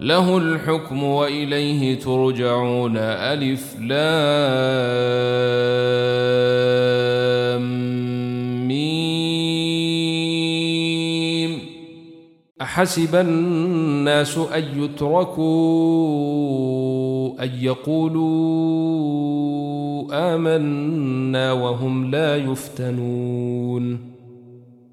له الحكم وإليه ترجعون. ألف لام ميم. أحسب الناس أن يتركوا أن يقولوا آمنا وهم لا يفتنون.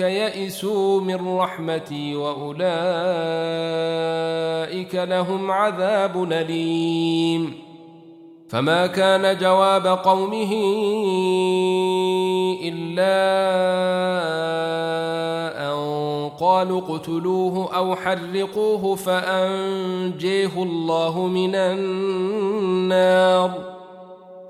يئسوا من رحمتي وأولئك لهم عذاب أليم. فما كان جواب قومه إلا قالوا اقتلوه أو حرقوه فأنجيه الله من النار.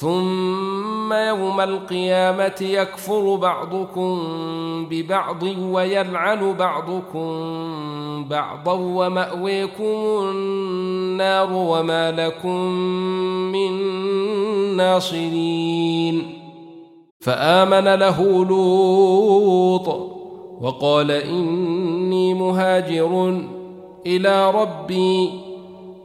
ثم يوم القيامة يكفر بعضكم ببعض ويلعن بعضكم بعضا ومأويكم النار وما لكم من ناصرين. فآمن له لوط وقال إني مهاجر إلى ربي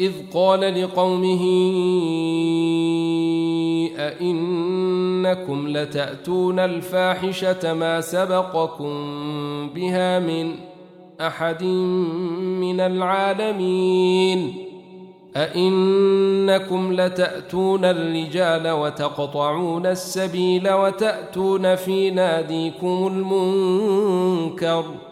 إذ قال لقومه أئنكم لتأتون الفاحشة ما سبقكم بها من أحد من العالمين أئنكم لتأتون الرجال وتقطعون السبيل وتأتون في ناديكم المنكر ۖ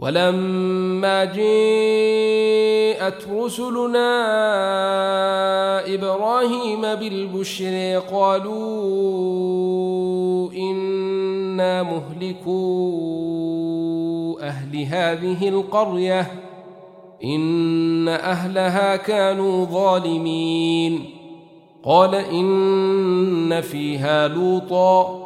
ولما جاءت رسلنا إبراهيم بالبشر قالوا إنا مهلكو أهل هذه القرية إن أهلها كانوا ظالمين. قال إن فيها لوطا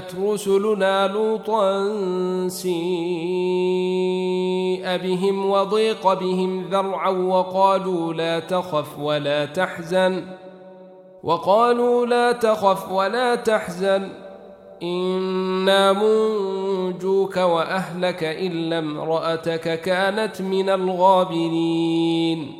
جاءت رسلنا لوطا سيء بهم وضيق بهم ذرعا وقالوا لا تخف ولا تحزن وقالوا لا تخف ولا تحزن إنا منجوك وأهلك إلا امرأتك كانت من الغابرين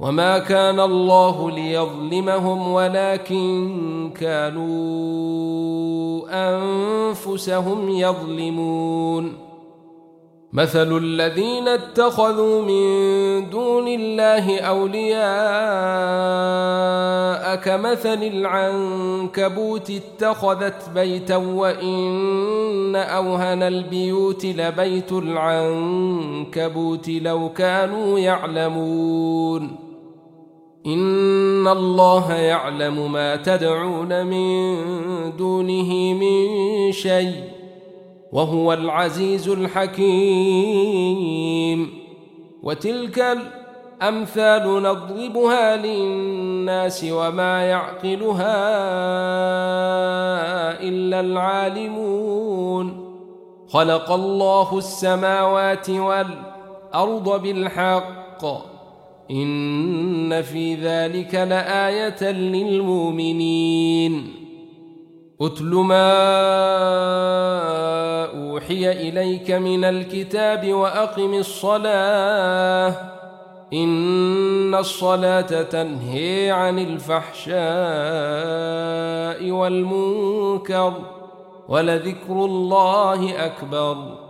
وما كان الله ليظلمهم ولكن كانوا انفسهم يظلمون مثل الذين اتخذوا من دون الله اولياء كمثل العنكبوت اتخذت بيتا وان اوهن البيوت لبيت العنكبوت لو كانوا يعلمون إن الله يعلم ما تدعون من دونه من شيء وهو العزيز الحكيم. وتلك الأمثال نضربها للناس وما يعقلها إلا العالمون. خلق الله السماوات والأرض بالحق. إن في ذلك لآية للمؤمنين. أتل ما أوحي إليك من الكتاب وأقم الصلاة. إن الصلاة تنهي عن الفحشاء والمنكر ولذكر الله أكبر.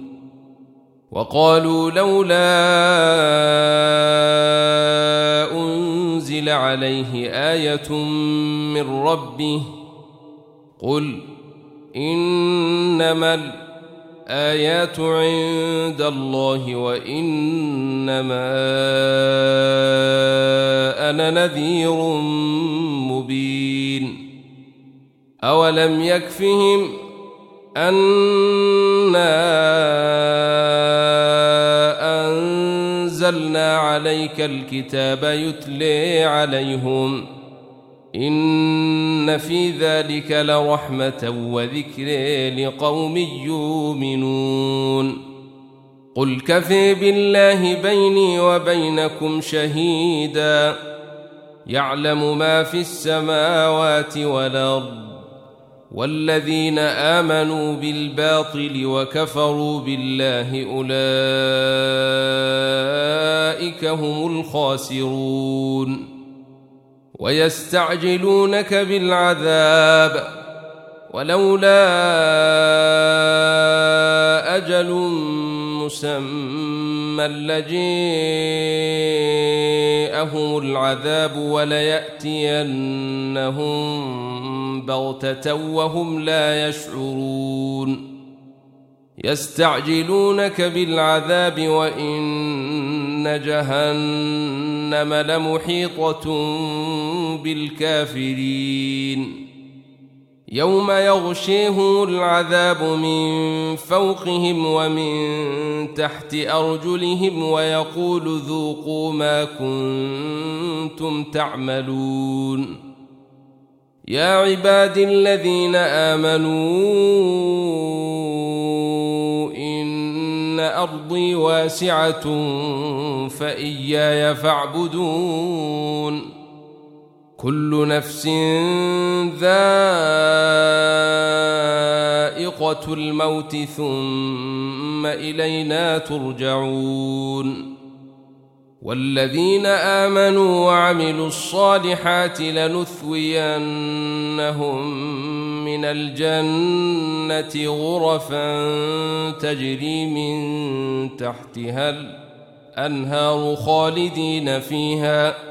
وقالوا لولا أنزل عليه آية من ربه قل إنما الآيات عند الله وإنما أنا نذير مبين أولم يكفهم أنا أنزلنا عليك الكتاب يتلي عليهم. إن في ذلك لرحمة وذكر لقوم يؤمنون. قل كفي بالله بيني وبينكم شهيدا. يعلم ما في السماوات والأرض. والذين آمنوا بالباطل وكفروا بالله أولئك هم الخاسرون. ويستعجلونك بالعذاب ولولا أجل مسمى لجيءهم العذاب وليأتينهم بغتة وهم لا يشعرون. يستعجلونك بالعذاب وإن جهنم لمحيطة بالكافرين. يوم يغشيهم العذاب من فوقهم ومن تحت أرجلهم ويقول ذوقوا ما كنتم تعملون. يا عباد الذين آمنوا إن أرضي واسعة فإياي فاعبدون. كل نفس ذائقة الموت ثم إلينا ترجعون. والذين آمنوا وعملوا الصالحات لنثوينهم من الجنة غرفا تجري من تحتها الأنهار خالدين فيها.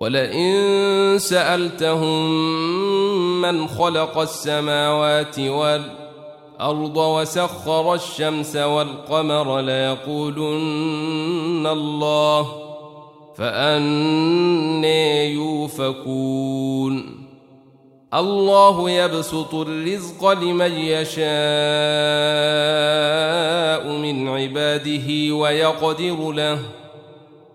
ولئن سألتهم من خلق السماوات والأرض وسخر الشمس والقمر ليقولن الله فأني يوفكون. الله يبسط الرزق لمن يشاء من عباده ويقدر له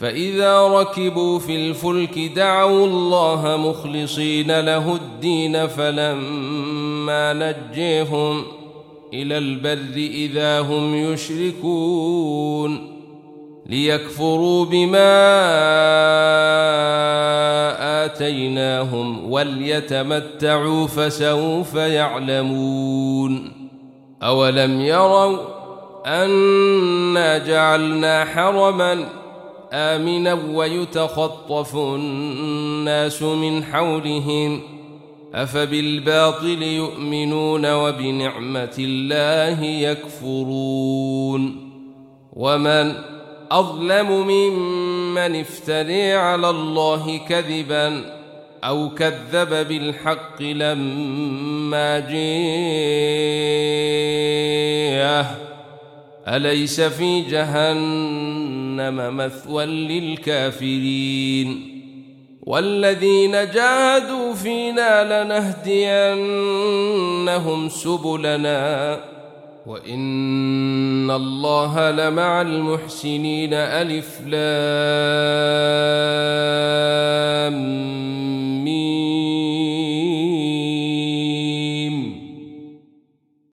فإذا ركبوا في الفلك دعوا الله مخلصين له الدين فلما نجيهم إلى البر إذا هم يشركون ليكفروا بما آتيناهم وليتمتعوا فسوف يعلمون أولم يروا أنا جعلنا حرماً آمنا ويتخطف الناس من حولهم أفبالباطل يؤمنون وبنعمة الله يكفرون ومن أظلم ممن افتري على الله كذبا أو كذب بالحق لما جاءه أليس في جهنم مثوى للكافرين والذين جاهدوا فينا لنهدينهم سبلنا وإن الله لمع المحسنين ألف لام مين